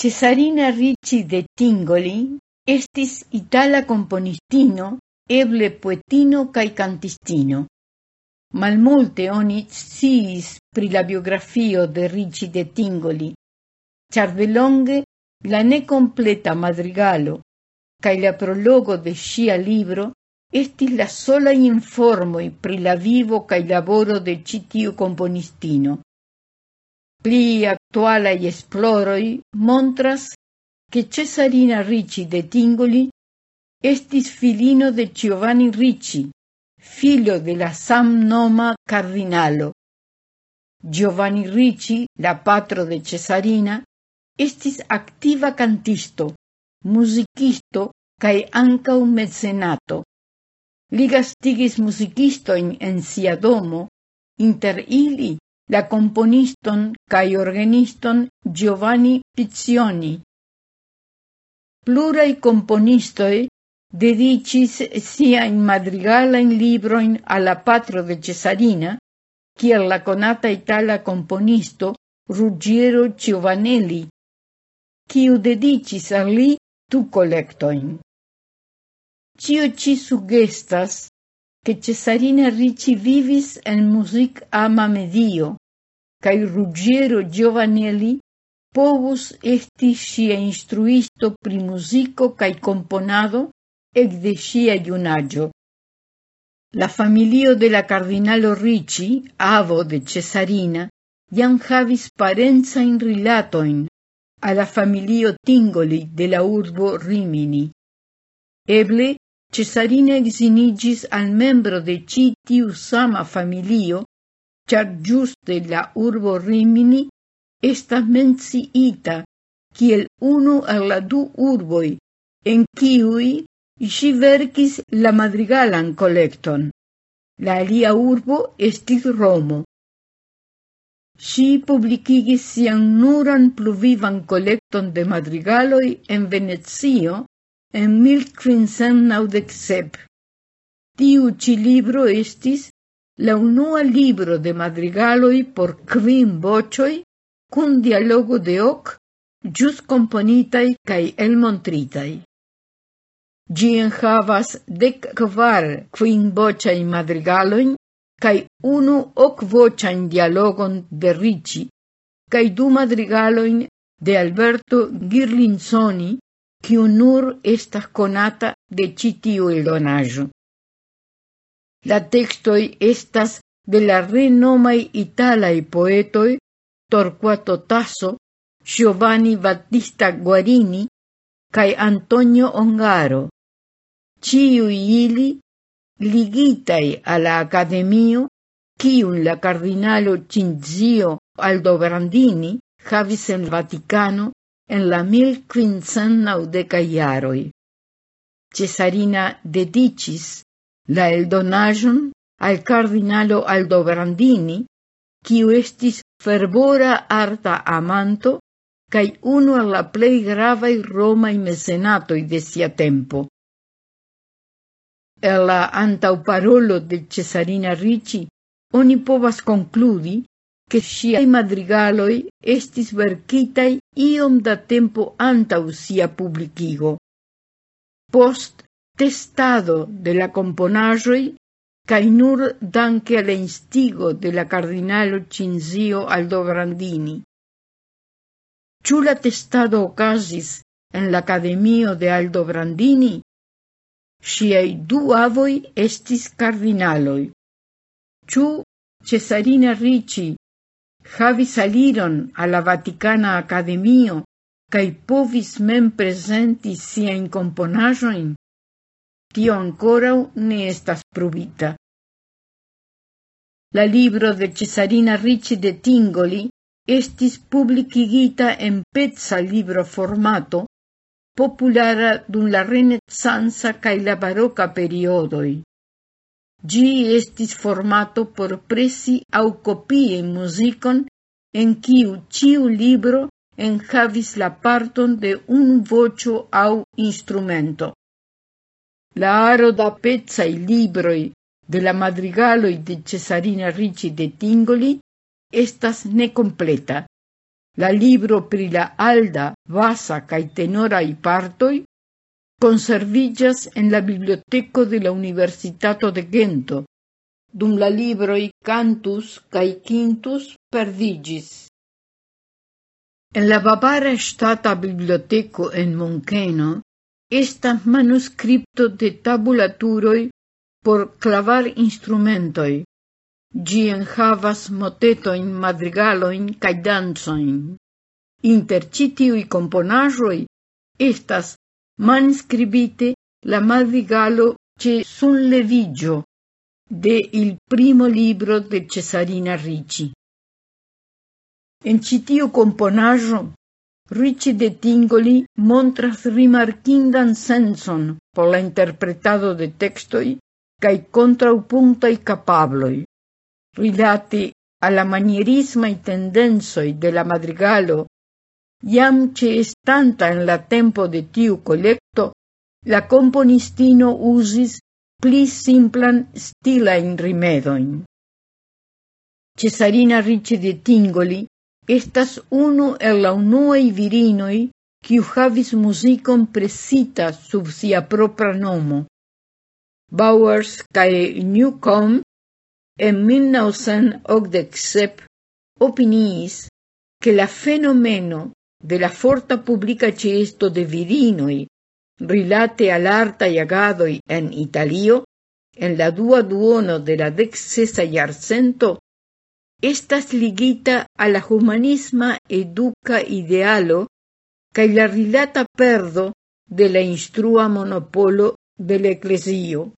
Cesarina Ricci de Tingoli estis itala componistino, eble poetino cae cantistino. Malmulte oni sciis pri la biografio de Ricci de Tingoli, char de longe la necompleta madrigalo cae la prologo de scia libro estis la sola informoi pri la vivo cae laboro de citiu componistino. Pli actualai esploroi montras che Cesarina Ricci de Tingoli estis filino de Giovanni Ricci, filo de la samnoma cardinalo. Giovanni Ricci, la patro de Cesarina, estis activa cantisto, musicisto cae ancau mecenato. Li gastigis musicistoin en sia domo, inter ili la componiston cae organiston Giovanni Pizioni. Plurai componistoi dedicis sia in madrigala in libroin alla patro de Cesarina, kiel la conata itala componisto Ruggiero Giovanelli, kiu dedicis a li tu collectoin. Cio ci sugestas che Cesarina Ricci vivis en music ama medio, cae Ruggiero Giovanelli povus esti sia instruisto pri musico cae componado ecde sia iunaggio. La familio de la cardinalo Ricci, avo de Cesarina, jam havis parenza in rilatoin a la familio Tingoli de la urbo Rimini. Eble Cesarina exinigis al membro de citiu sama familio, char giuste la urbo Rimini estas menciita kiel unu al la du urboi, en kiui si verkis la madrigalan collecton. La alia urbo estis Romo. Si publicigis sian nuran pluvivan collecton de madrigaloi en Venezio, en 1597. Tiu ci libro estis la unua libro de madrigaloi por quin bocioi cun dialogo de hoc jus componitai cae elmontritai. Gi havas dec kvar quin bociai madrigaloin cae unu hoc vocian dialogon de Ricci, cae du madrigaloin de Alberto Girlinsoni, quiu nur estas conata de citiu tiu. La textoi estas de la renomai italai poetoi Torquato Tasso, Giovanni Battista Guarini cae Antonio Ongaro. ciui ili ligitai alla Academio Akademio, la Cardinalo Cinzio Aldobrandini havis en Vaticano en la 1590 iaroi. Cesarina dedicis la eldonajon al cardinalo Aldo Brandini, estis fervora arta amanto cae uno a la plei gravaj romaj mecenatoi de sia tempo. E la antauparolo de Cesarina Ricci oni povas concludi che sciai madrigaloi estis verkitai iom da tempo antau sia publicigo. Post testado de la componajoi cae nur danke al instigo de la cardinalo Cinzio Aldo Brandini. Ciu la testado ocasis en la Academio de Aldo Brandini, sciai du avoi estis cardinaloi. Ciu Cesarina Ricci havis aliron alla Vaticana Academio cae povis mem presenti sia in componajoin, tio ancora ne estas pruvita. La libro de Cesarina Ricci de Tingoli estis publicigita en pezza libro formato, populara dun la renesanza cae la barocca periodoi. Gi estis formato por presi au copie musicon en kiu ciu libro enhavis la parton de un vocio au instrumento. La aro da pezzai libroi de la madrigaloi de Cesarina Ricci de Tingoli estas necompleta. La libro pri la alda, vasa cae tenorai partoi conservillas en la biblioteco de la Universitato de Gento, dum la libroi Cantus cae Quintus perdigis. En la Bavara Stata Biblioteco en Moncheno, estas manuscripto de tabulaturoi por clavar instrumentoj. Ĝi enhavas motetoin madrigaloin cae danzoin. Inter citiui componajoi, estas manscribite la madrigalo ce sun levigio de il primo libro de Cesarina Ricci. En citiu componajo Ricci de Tingoli montras rimarkindan senson por la interpretado de textoi cae contraupuntai capabloi. Rilate a la manierisma i tendensoi de la madrigalo, iam ce estanta en la tempo de tiu colecto, la componistino usis pli simplan stila in rimedoin. Cesarina Ricci de Tingoli estas unu el la unuei virinoi quiu havis musicon presita sub sia propra nomo. Bowers cae Newcomb en 1987 opiniis que la fenomeno de la forta publica cesto de virinoi rilate al arta y agadoi en Italio en la dua duono de la dexesa y arcento estas ligita a la humanisma educa idealo cae la rilata perdo de la instrua monopolo del ecclesio.